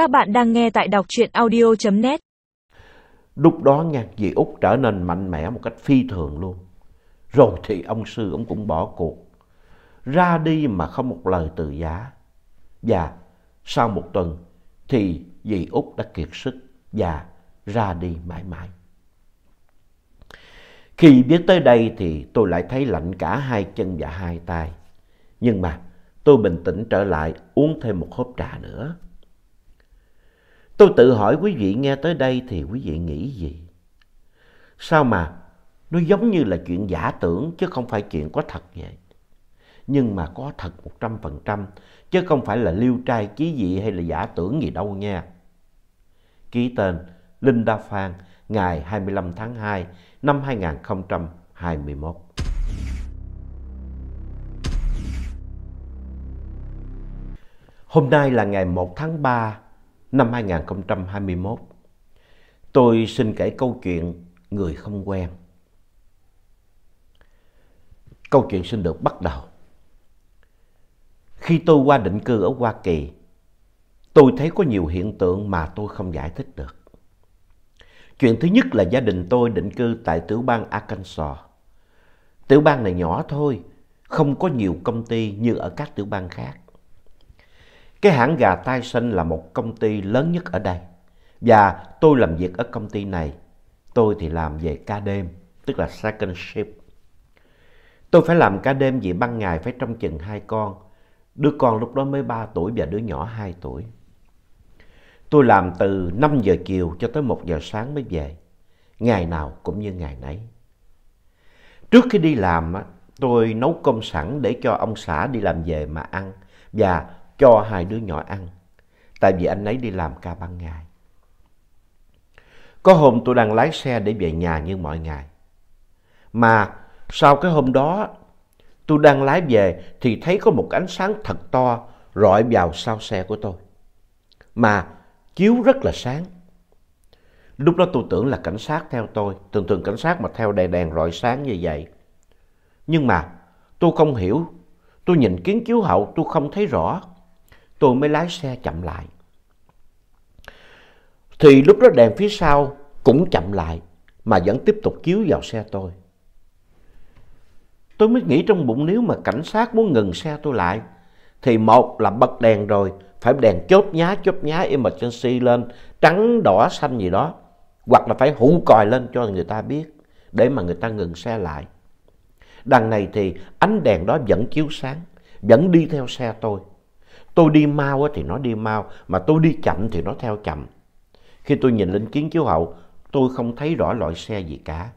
Các bạn đang nghe tại đọc truyện audio.net. Lúc đó nha, dì Út trở nên mạnh mẽ một cách phi thường luôn. Rồi thì ông sư ông cũng bỏ cuộc. Ra đi mà không một lời từ giá. Và sau một tuần thì dì Út đã kiệt sức và ra đi mãi mãi. Khi biết tới đây thì tôi lại thấy lạnh cả hai chân và hai tay. Nhưng mà tôi bình tĩnh trở lại uống thêm một hớp trà nữa. Tôi tự hỏi quý vị nghe tới đây thì quý vị nghĩ gì? Sao mà nó giống như là chuyện giả tưởng chứ không phải chuyện có thật vậy? Nhưng mà có thật một trăm phần trăm, chứ không phải là liêu trai chí dị hay là giả tưởng gì đâu nha. Ký tên Linh đa Phan, ngày 25 tháng 2 năm 2021. Hôm nay là ngày 1 tháng 3 năm 2021. Tôi xin kể câu chuyện người không quen. Câu chuyện xin được bắt đầu. Khi tôi qua định cư ở Hoa Kỳ, tôi thấy có nhiều hiện tượng mà tôi không giải thích được. Chuyện thứ nhất là gia đình tôi định cư tại tiểu bang Arkansas. Tiểu bang này nhỏ thôi, không có nhiều công ty như ở các tiểu bang khác. Cái hãng gà Tyson là một công ty lớn nhất ở đây. Và tôi làm việc ở công ty này. Tôi thì làm về ca đêm, tức là second shift. Tôi phải làm ca đêm vì ban ngày phải trông chừng hai con. Đứa con lúc đó mới 3 tuổi và đứa nhỏ 2 tuổi. Tôi làm từ 5 giờ chiều cho tới 1 giờ sáng mới về. Ngày nào cũng như ngày nấy. Trước khi đi làm, tôi nấu cơm sẵn để cho ông xã đi làm về mà ăn. Và cho hai đứa nhỏ ăn. Tại vì anh ấy đi làm ca ban ngày. Có hôm tôi đang lái xe để về nhà như mọi ngày. Mà sau cái hôm đó, tôi đang lái về thì thấy có một ánh sáng thật to rọi vào sau xe của tôi. Mà chiếu rất là sáng. Lúc đó tôi tưởng là cảnh sát theo tôi. Thường thường cảnh sát mà theo đèn đèn rọi sáng như vậy. Nhưng mà tôi không hiểu. Tôi nhìn kiến chiếu hậu, tôi không thấy rõ tôi mới lái xe chậm lại. Thì lúc đó đèn phía sau cũng chậm lại mà vẫn tiếp tục chiếu vào xe tôi. Tôi mới nghĩ trong bụng nếu mà cảnh sát muốn ngừng xe tôi lại thì một là bật đèn rồi phải đèn chốt nhá chốt nhá emergency lên trắng đỏ xanh gì đó hoặc là phải hũ còi lên cho người ta biết để mà người ta ngừng xe lại. Đằng này thì ánh đèn đó vẫn chiếu sáng, vẫn đi theo xe tôi. Tôi đi mau thì nó đi mau, mà tôi đi chậm thì nó theo chậm. Khi tôi nhìn lên kiến chiếu hậu, tôi không thấy rõ loại xe gì cả.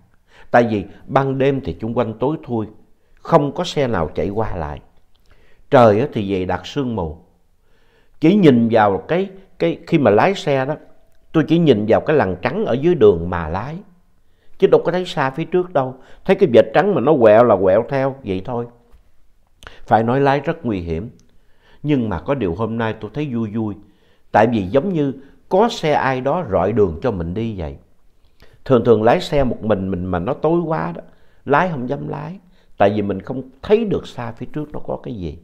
Tại vì ban đêm thì chung quanh tối thui, không có xe nào chạy qua lại. Trời thì dày đặc sương mù. Chỉ nhìn vào cái, cái khi mà lái xe đó, tôi chỉ nhìn vào cái lằn trắng ở dưới đường mà lái. Chứ đâu có thấy xa phía trước đâu. Thấy cái vệt trắng mà nó quẹo là quẹo theo, vậy thôi. Phải nói lái rất nguy hiểm. Nhưng mà có điều hôm nay tôi thấy vui vui. Tại vì giống như có xe ai đó rọi đường cho mình đi vậy. Thường thường lái xe một mình mình mà nó tối quá đó. Lái không dám lái. Tại vì mình không thấy được xa phía trước nó có cái gì.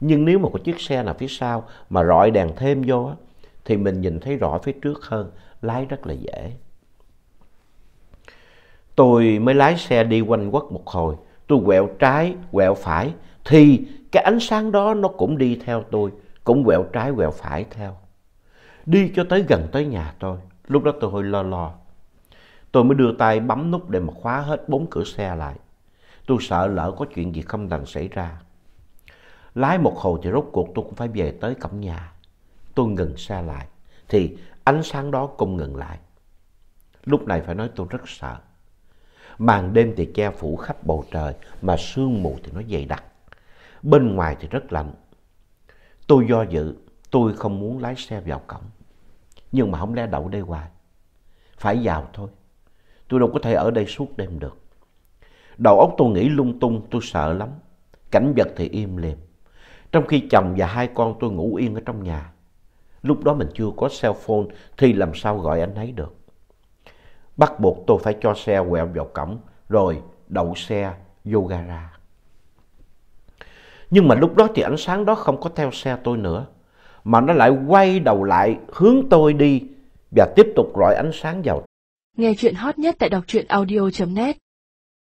Nhưng nếu mà có chiếc xe nào phía sau mà rọi đèn thêm vô á, thì mình nhìn thấy rõ phía trước hơn, lái rất là dễ. Tôi mới lái xe đi quanh quất một hồi, tôi quẹo trái, quẹo phải, thì cái ánh sáng đó nó cũng đi theo tôi, cũng quẹo trái quẹo phải theo. Đi cho tới gần tới nhà tôi, lúc đó tôi hơi lo lo. Tôi mới đưa tay bấm nút để mà khóa hết bốn cửa xe lại. Tôi sợ lỡ có chuyện gì không lành xảy ra. Lái một hồi thì rốt cuộc tôi cũng phải về tới cổng nhà. Tôi ngừng xe lại, thì ánh sáng đó cũng ngừng lại. Lúc này phải nói tôi rất sợ. Màn đêm thì che phủ khắp bầu trời, mà sương mù thì nó dày đặc. Bên ngoài thì rất lạnh. Tôi do dự, tôi không muốn lái xe vào cổng. Nhưng mà không lẽ đậu đây hoài. Phải vào thôi. Tôi đâu có thể ở đây suốt đêm được. Đầu óc tôi nghĩ lung tung, tôi sợ lắm. Cảnh vật thì im lìm. Trong khi chồng và hai con tôi ngủ yên ở trong nhà. Lúc đó mình chưa có cell phone thì làm sao gọi anh ấy được. Bắt buộc tôi phải cho xe quẹo vào cổng rồi đậu xe vô gara. Nhưng mà lúc đó thì ánh sáng đó không có theo xe tôi nữa. mà nó lại quay đầu lại hướng tôi đi và tiếp tục rọi ánh sáng vào Nghe chuyện hot nhất tại đọc truyện audio.net